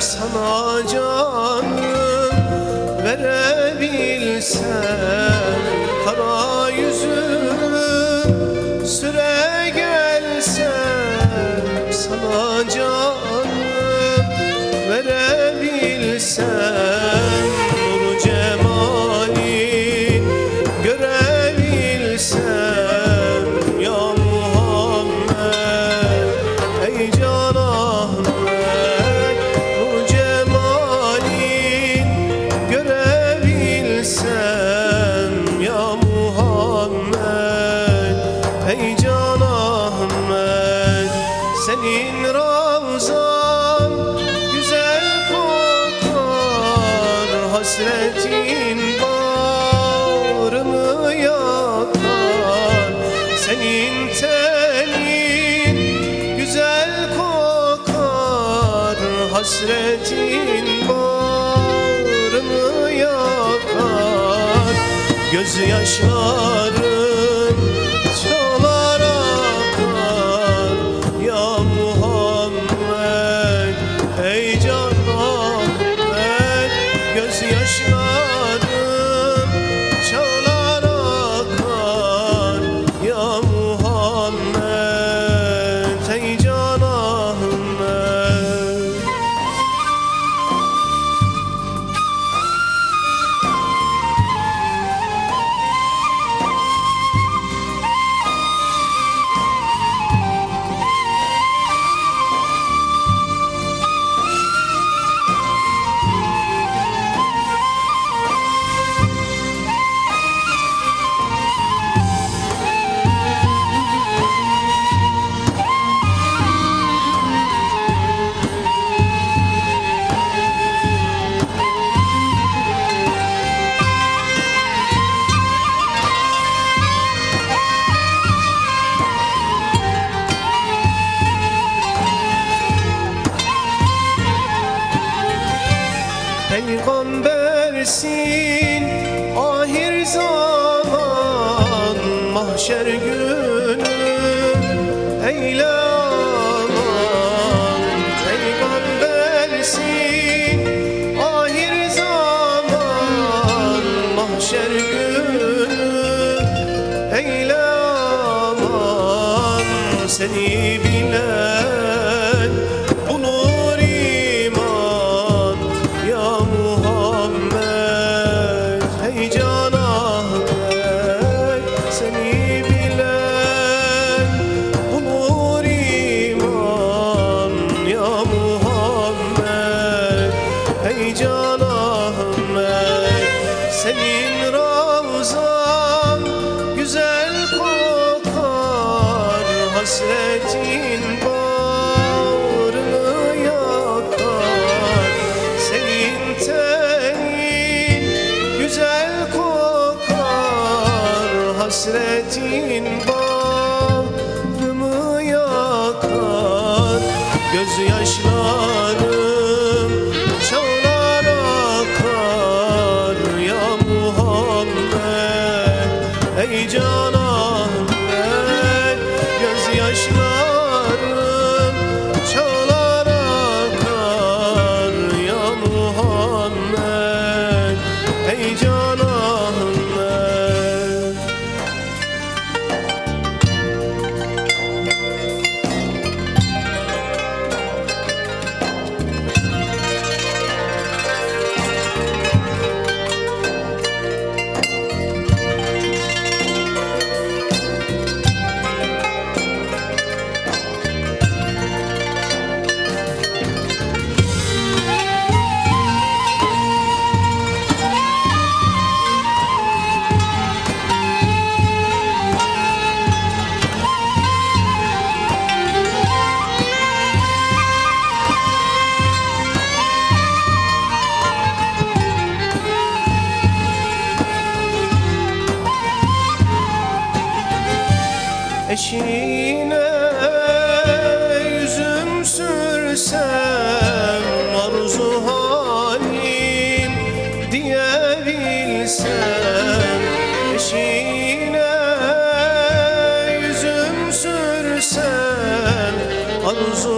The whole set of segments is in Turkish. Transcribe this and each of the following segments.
sana canım. Senin ravzan güzel kokar Hasretin bağrımı yakar. Senin tenin güzel kokar Hasretin bağrımı yakar. Gözyaşların Peygambersin ahir zaman mahşer günü. Eyle aman Peygambersin ahir zaman mahşer günü. Eyle aman seni bilen senin ravzan güzel kokar hasretin bağrını yakar. Senin tenin güzel kokar hasretin bağrımı yakar. Gözyaşlarım Eşine yüzüm sürsem arzu halim diyebilsem. Eşine yüzüm sürsem arzu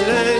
Hasretin